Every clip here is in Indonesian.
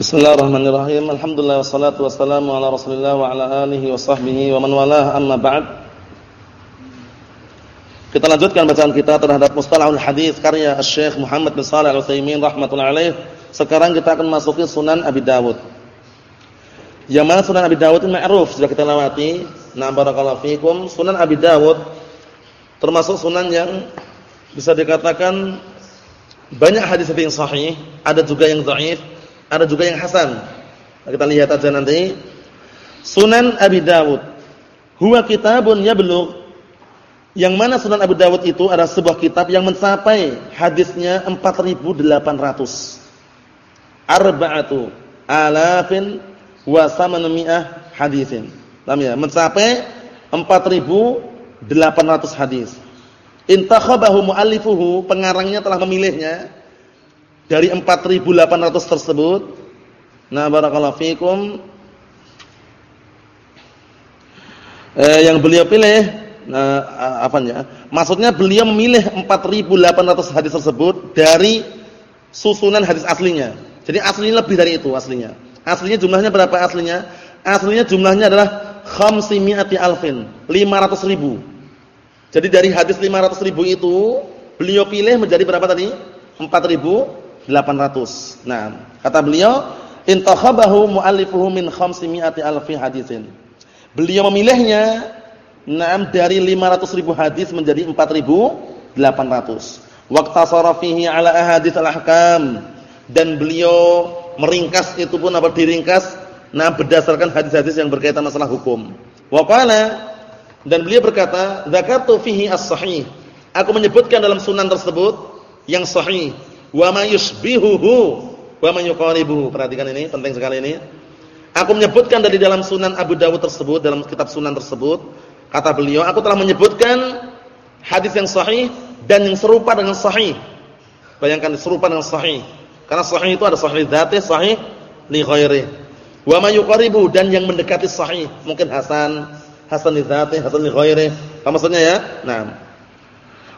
Bismillahirrahmanirrahim. Alhamdulillah wassalatu wassalamu ala Rasulillah wa ala alihi wa sahbihi wa man walah amma ba'd. Kita lanjutkan bacaan kita terhadap Mustalahul Hadis karya Syekh Muhammad bin Shalih Al-Utsaimin rahimatullah alaih. Sekarang kita akan masuki Sunan Abi Dawud. Yang mana Sunan Abi Dawud ini ma'ruf sudah kita lewati. Nah, barakallahu fikum. Sunan Abi Dawud termasuk sunan yang bisa dikatakan banyak hadis yang sahih, ada juga yang dhaif ada juga yang hasan. Kita lihat aja nanti. Sunan Abi Dawud. Huwa kitabun yablugh. Yang mana Sunan Abi Dawud itu adalah sebuah kitab yang mencapai hadisnya 4800. Arba'atu alafin wa samanmi'ah hadisin. Paham ya? Mencapai 4800 hadis. Intakhabahu muallifuhu, pengarangnya telah memilihnya dari 4.800 tersebut nah barakallahu fikum. Eh, yang beliau pilih nah apanya? Maksudnya beliau memilih 4.800 hadis tersebut dari susunan hadis aslinya. Jadi aslinya lebih dari itu aslinya. Aslinya jumlahnya berapa aslinya? Aslinya jumlahnya adalah khamsimi'ati alfin 500 ribu. Jadi dari hadis 500 ribu itu beliau pilih menjadi berapa tadi? 4 ribu 800. Nah, kata beliau, intakhabahu muallifuhu min khamsimi'ati alfi hadisin. Beliau memilihnya enam dari 500 ribu hadis menjadi 4800. Waqtasara fihi ala ahadits al-ahkam dan beliau meringkas itu pun apa diringkas nah berdasarkan hadis-hadis yang berkaitan masalah hukum. Wa qala dan beliau berkata, "Dzakartu fihi as-sahih." Aku menyebutkan dalam sunan tersebut yang sahih wa ma yusbihuhu wa. Perhatikan ini, penting sekali ini. Aku menyebutkan dari dalam Sunan Abu Dawud tersebut, dalam kitab Sunan tersebut, kata beliau, aku telah menyebutkan hadis yang sahih dan yang serupa dengan sahih. Bayangkan serupa dengan sahih. Karena sahih itu ada sahih dzati, sahih li ghairi. Wa dan yang mendekati sahih, mungkin hasan, hasan li dzati, hasan li ghairi. Apa maksudnya ya? Nah.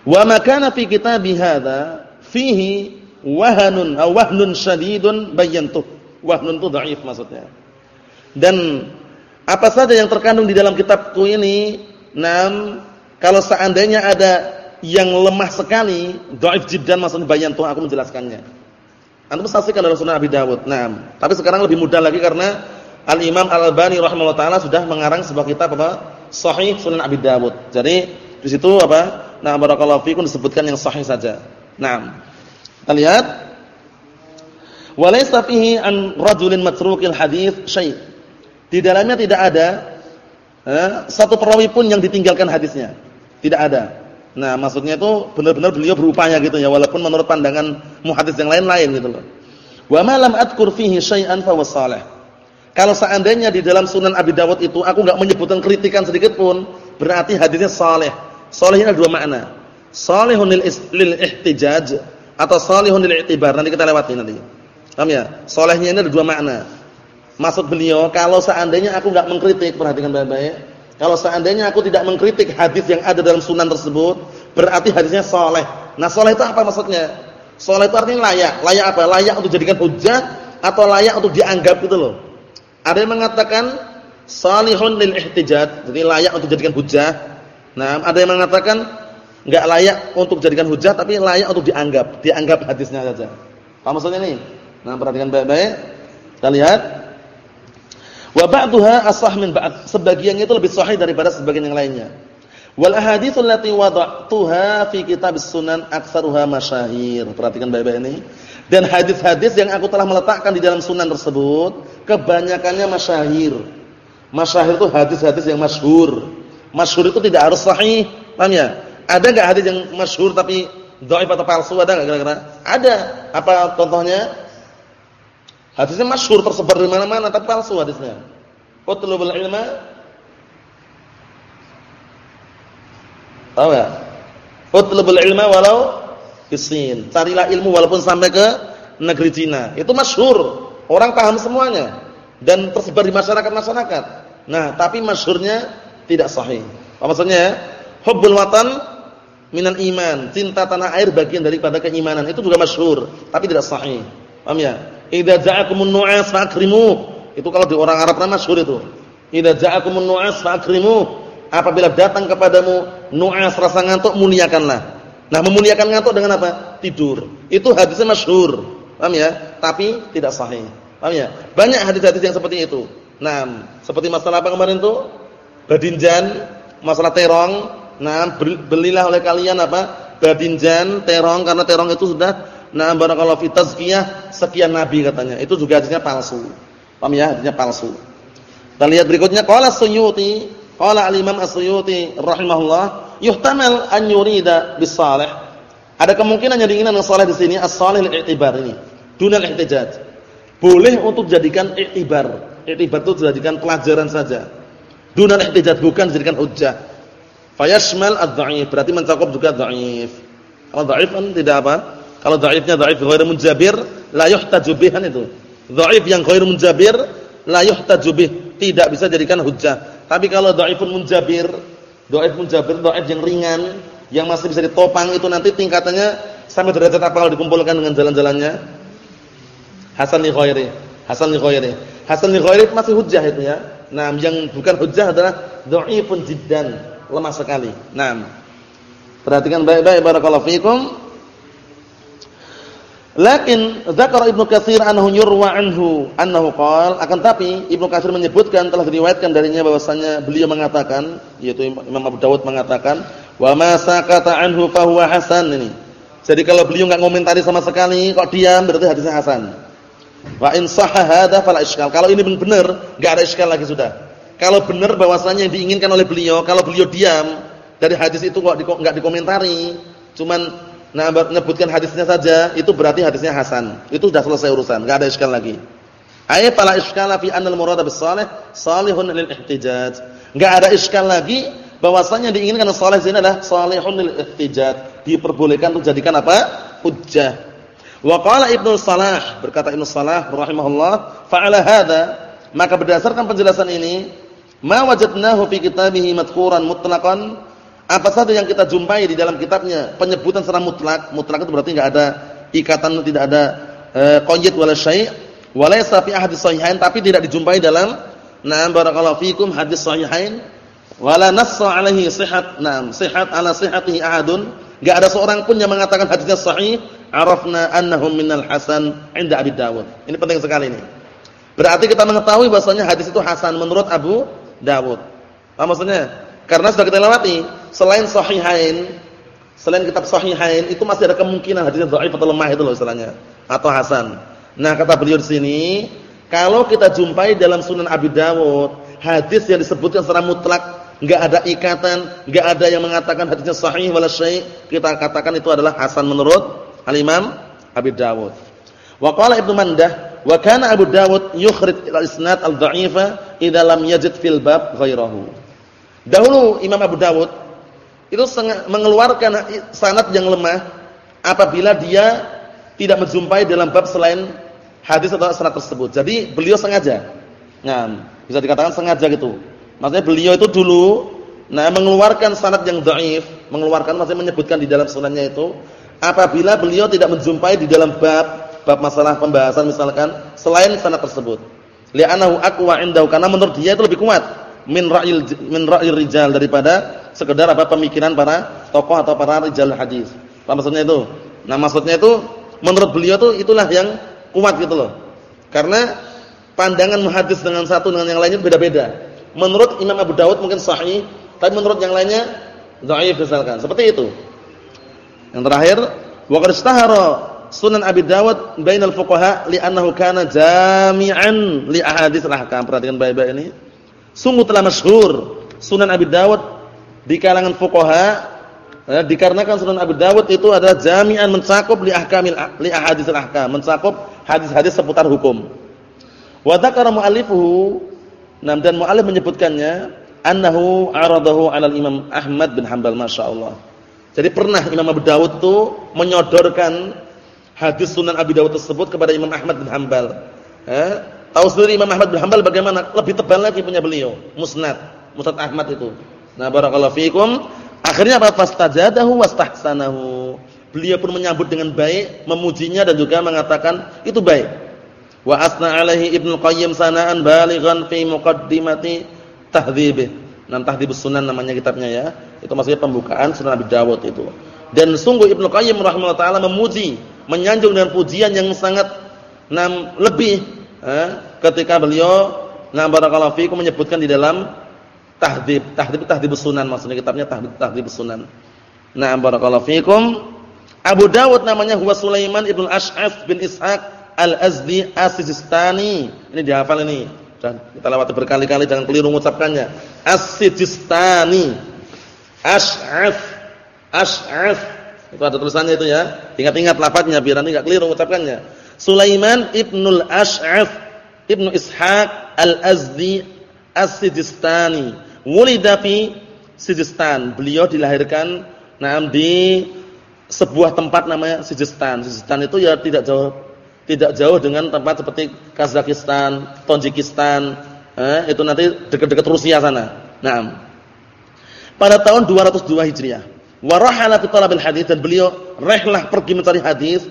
Wa ma kana fi fihi wahanun atau wahnun syadidun bayyantuh. Wahnun itu dhaif maksudnya. Dan apa saja yang terkandung di dalam kitabku ini, nam kalau seandainya ada yang lemah sekali, dhaif jiddan maksudnya bayyantuh aku menjelaskannya. Antum saksikan dalam Sunan Abi Dawud. Nah, tapi sekarang lebih mudah lagi karena Al-Imam Al-Albani rahimahullah taala sudah mengarang sebuah kitab apa? Sahih Sunan Abi Dawud. Jadi di situ apa? Nah, barakallahu fikum disebutkan yang sahih saja. Nah, kita lihat. Walaysa fihi an rajulin matrukil hadis syai'. Di dalamnya tidak ada eh, satu perawi pun yang ditinggalkan hadisnya. Tidak ada. Nah, maksudnya itu benar-benar beliau berupaya gitu ya, walaupun menurut pandangan muhadis yang lain-lain gitu loh. Wa ma lam adkur fihi syai'an fa salih. Kalau seandainya di dalam Sunan Abi Dawud itu aku enggak menyebutkan kritikan sedikit pun, berarti hadisnya saleh. Saleh ini ada dua makna. Salihun lil ihtijaj atau salihun lil i'tibar nanti kita lewati nanti. Paham ya? Salehnya ini ada dua makna. Maksud beliau kalau seandainya aku enggak mengkritik, perhatikan baik-baik. Kalau seandainya aku tidak mengkritik hadis yang ada dalam sunan tersebut, berarti hadisnya saleh. Nah, saleh itu apa maksudnya? Saleh itu artinya layak. Layak apa? Layak untuk dijadikan hujjah atau layak untuk dianggap gitu loh. Ada yang mengatakan salihun lil ihtijaj, jadi layak untuk dijadikan hujjah. Nah, ada yang mengatakan enggak layak untuk dijadikan hujah tapi layak untuk dianggap, dianggap hadisnya saja. Apa maksudnya ini? Nah, perhatikan baik-baik. Kita lihat. Wa ba'daha asah min ba'd. Sebagiannya itu lebih sahih daripada sebagian yang lainnya. Wal ahaditsul lati wada'tuha fi kitab sunan aktsaruha masyahir. Perhatikan baik-baik ini. Dan hadis-hadis yang aku telah meletakkan di dalam sunan tersebut kebanyakannya masyahir. Masyahir itu hadis-hadis yang masyhur. Masyhur itu tidak harus sahih, paham ya? Ada enggak hadis yang masyhur tapi dhaif atau palsu ada enggak kira-kira? Ada. Apa contohnya? Hadisnya masyhur tersebar di mana-mana tapi palsu hadisnya. Utlubul ilma Tahu ya? Utlubul ilma walau bisin. Carilah ilmu walaupun sampai ke negeri Cina. Itu masyhur. Orang paham semuanya dan tersebar di masyarakat-masyarakat. Nah, tapi masyhurnya tidak sahih. Apa maksudnya ya? Hubbul watan minal iman, cinta tanah air bagian daripada keimanan. Itu juga masyhur, tapi tidak sahih. Paham ya? Idza ja'akumun nu'as fa'krimu. Itu kalau di orang Arab nama masyhur itu. Idza ja'akumun nu'as fa'krimu. Apabila datang kepadamu nu'as rasa ngantuk muliakanlah. Nah, memuliakan ngantuk dengan apa? Tidur. Itu hadisnya masyhur. Paham ya? Tapi tidak sahih. Paham ya? Banyak hadis-hadis yang seperti itu. Nah, seperti masalah apa kemarin tuh? Badinjan, masalah terong. Nah, belilah oleh kalian apa? Badinjan, terong karena terong itu sudah Nah, barakallahu fi tazkiyah sekian nabi katanya. Itu juga hadisnya palsu. Paham ya? Hadisnya palsu. Kita lihat berikutnya qala Suyuti, qala al-Imam As-Suyuti rahimahullah, yuhtamal an yurida bis-salih. Ada kemungkinan yang diinginkan dengan salih di sini as-salih lil-i'tibar ini. Dunal ihtijaj. Boleh untuk jadikan i'tibar. I'tibar itu dijadikan pelajaran saja. Dunal ihtijaj bukan dijadikan hujjah. Fayashmal ad-dha'if, berarti mencakup juga dhaif. Kalau dhaif kan tidak apa? Kalau dhaifnya dhaif ghairu munjabir, la yuhtaju bihan itu. Dhaif yang ghairu munjabir, la yuhtaju bih, tidak bisa jadikan hujjah. Tapi kalau dhaifun munjabir, dhaif munjabir, dhaif yang ringan, yang masih bisa ditopang itu nanti tingkatannya sampai derajat apa kalau dikumpulkan dengan jalan-jalannya? Hasan li ghairi. Hasan li ghairi. Hasan li ghairi masih hujjah itu ya. Nah, yang bukan hujjah adalah dhaifun jiddan, lemah sekali. Nah, perhatikan baik-baik barakallahu fikum. Lakin dzakara Ibnu Katsir annahu yurwa anhu annahu qala akan tapi Ibnu Katsir menyebutkan telah diriwayatkan darinya bahwasanya beliau mengatakan yaitu Imam Abu Dawud mengatakan wa ma sakata anhu fa hasan ini. Jadi kalau beliau enggak ngomentari sama sekali kok diam berarti hadisnya hasan. Wa in sahha hadza fala iskal. Kalau ini benar enggak ada iskal lagi sudah. Kalau benar bahwasanya yang diinginkan oleh beliau kalau beliau diam dari hadis itu kok enggak dikomentari cuman Nah, menyebutkan hadisnya saja itu berarti hadisnya hasan. Itu sudah selesai urusan, enggak ada iskal lagi. Ay fala iskala fi anna al-murad bis salih salihun lil ihtijaj. Enggak ada iskal lagi bahwasanya diinginkan salih ini adalah salihun lil ihtijaj. Diperbolehkan untuk jadikan apa? Hujjah. Wa qala Ibnu Salah, berkata Ibnu Salah rahimahullah, fa'ala hadza, maka berdasarkan penjelasan ini, ma wajadnahu fi kitabihi madhkuran mutlaqan apa saja yang kita jumpai di dalam kitabnya penyebutan secara mutlak, mutlak itu berarti enggak ada ikatan, tidak ada eh, qayyid wala syai', walaysa fi ahadits sahihain tapi tidak dijumpai dalam na'am barakallahu fikum hadis sahihain wala nassa alaihi sihhat, na'am sihhat ala sihhatihi ahadun, enggak ada seorang pun yang mengatakan hadisnya sahih, arafna annahum minal hasan 'inda Abi Dawud. Ini penting sekali ini. Berarti kita mengetahui bahwasanya hadis itu hasan menurut Abu Dawud. Apa maksudnya? Karena sudah kita lewati, selain sahihain, selain kitab sahihain itu masih ada kemungkinan hadisnya dhaif atau lemah itu loh istilahnya atau hasan. Nah, kata beliau di sini, kalau kita jumpai dalam Sunan Abi Dawud hadis yang disebutkan secara mutlak, enggak ada ikatan, enggak ada yang mengatakan hadisnya sahih wala syai', kita katakan itu adalah hasan menurut Al-Imam Abi Dawud. Wa qala Ibnu Mandah, wa kana Abu Dawud yukhrij al-isnad al-dha'ifa idza lam yajid fil bab ghairahu. Dahulu Imam Abu Dawud itu mengeluarkan sanad yang lemah apabila dia tidak menjumpai dalam bab selain hadis atau sanad tersebut. Jadi beliau sengaja. Nah, bisa dikatakan sengaja gitu. Maksudnya beliau itu dulu nah mengeluarkan sanad yang dhaif, mengeluarkan maksudnya menyebutkan di dalam sunannya itu apabila beliau tidak menjumpai di dalam bab bab masalah pembahasan misalkan selain sanad tersebut. Li'annahu aqwa indahu karena menurut dia itu lebih kuat min ra'il min ra'il rijal daripada sekedar apa pemikiran para tokoh atau para rijal hadis. Apa maksudnya itu? Nah, maksudnya itu menurut beliau tuh itulah yang kuat gitu loh. Karena pandangan muhadis dengan satu dengan yang lainnya beda-beda. Menurut Imam Abu Dawud mungkin sahih, tapi menurut yang lainnya dhaif misalkan. Seperti itu. Yang terakhir, wa qad istahara Sunan Abi Dawud bainal fuqaha li'annahu kana jami'an li ahadits al-ahkam. Perhatikan baik-baik ini Sungguh telah masyhur Sunan Abi Dawud di kalangan fuqaha eh, dikarenakan Sunan Abi Dawud itu adalah jami'an mencakup li ahkamil li ahaditsil ahkam, mencakup hadis-hadis seputar hukum. Wa dzakara mu'allifuhu dan mu'allif menyebutkannya annahu aradahu 'ala Imam Ahmad bin Hanbal masyaallah. Jadi pernah Imam Abu Dawud itu menyodorkan hadis Sunan Abi Dawud tersebut kepada Imam Ahmad bin Hanbal. Eh? Tahu sendiri Imam Ahmad bin Hanbal bagaimana? Lebih tebal lagi punya beliau, Musnad. Musnad Ahmad itu. Nah, barakallahu fikum. Akhirnya apa? Fastajadahu wastahsanahu. Beliau pun menyambut dengan baik, memujinya dan juga mengatakan itu baik. Wa asna alaihi Ibnu Qayyim sanaan balighan fi muqaddimati tahdhibih. Nam Tahdhibus Sunan namanya kitabnya ya. Itu maksudnya pembukaan Sunan Abi Dawud itu. Dan sungguh Ibnu Qayyim rahimahullah taala memuji, menyanjung dengan pujian yang sangat nam lebih eh, ketika beliau nah barakallahu fiikum menyebutkan di dalam Tahdhib, Tahdhib Tahdhibus Sunan maksudnya kitabnya Tahdhib Tahdhibus Sunan. Nah barakallahu fiikum Abu Dawud namanya huwa Sulaiman ibn Ash'af bin Ishaq Al-Azdi As-Sijistani. Ini dihafal ini. Dan kita lewati berkali-kali jangan keliru mengucapkannya. As-Sijistani. Ash'af. Ash'af. Itu ada tulisannya itu ya. Ingat-ingat lafadznya biar nanti enggak keliru mengucapkannya. Sulaiman ibnul Ash'af ibnu Ishaq Al-Azdi As-Sijistani. Wulida fi Sijistan. Beliau dilahirkan nah di sebuah tempat namanya Sijistan. Sijistan itu ya tidak jauh tidak jauh dengan tempat seperti Kazakhstan, Tajikistan, eh, itu nanti dekat-dekat Rusia sana. Nah, pada tahun 202 Hijriah, warahala fi talabil hadis dan beliau rehlah pergi mencari hadis,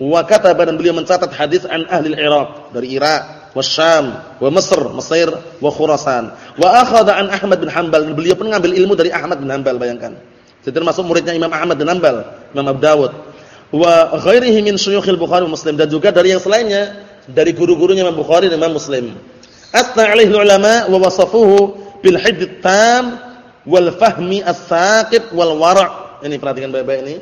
wa kataba dan beliau mencatat hadis an ahli Irak dari Irak, wa Syam, wa Mesir, Mesir, wa Khurasan. Wa akhadha an Ahmad bin Hanbal beliau pun mengambil ilmu dari Ahmad bin Hanbal, bayangkan. Jadi termasuk muridnya Imam Ahmad bin Hanbal, Imam Abu Dawud. Wa ghairihi min syuyukhil Bukhari wa Muslim dan juga dari yang selainnya dari guru-gurunya Imam Bukhari dan Imam Muslim. Asna alaihi ulama wa wasafuhu bil hidd tam wal fahmi as-saqib wal wara'. Ini perhatikan baik-baik ini.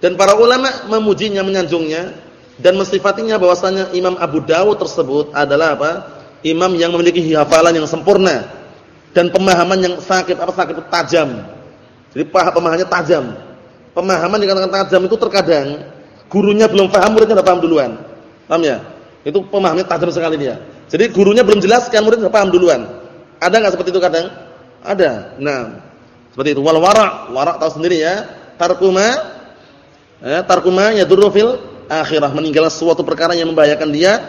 Dan para ulama memujinya, menyanjungnya dan mensifatinya bahwasanya Imam Abu Dawud tersebut adalah apa? Imam yang memiliki hafalan yang sempurna dan pemahaman yang sakit apa sakit tajam jadi pemahamannya tajam. Pemahaman dikatakan tajam itu terkadang gurunya belum paham, muridnya sudah paham duluan. Paham ya? Itu pemahamannya tajam sekali dia. Jadi gurunya belum jelaskan, muridnya sudah paham duluan. Ada enggak seperti itu kadang? Ada. Nah, seperti itu. Wal wara', wara' tahu sendiri ya. Tarkuma eh tarkuma yadurru fil akhirah, meninggalkan suatu perkara yang membahayakan dia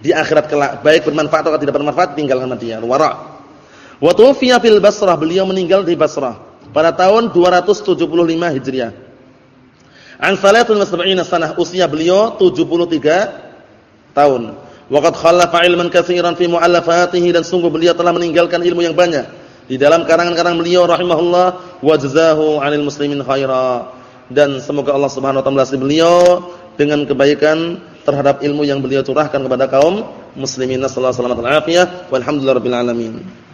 di akhirat kelak, baik bermanfaat atau tidak bermanfaat tinggalkan dia. Wara'. Wa tufiya fil Basrah, beliau meninggal di Basrah pada tahun 275 Hijriah. An salatul masba'ina sanah usia beliau 73 tahun. Waqad khalafa ilman katsiran fi mu'allafatihi dan sungguh beliau telah meninggalkan ilmu yang banyak di dalam karangan-karangan beliau rahimahullah wa jazahu 'anil muslimin khaira. Dan semoga Allah Subhanahu wa taala beliau dengan kebaikan terhadap ilmu yang beliau curahkan kepada kaum muslimin sallallahu alaihi wasallam. Walhamdulillahirabbil alamin.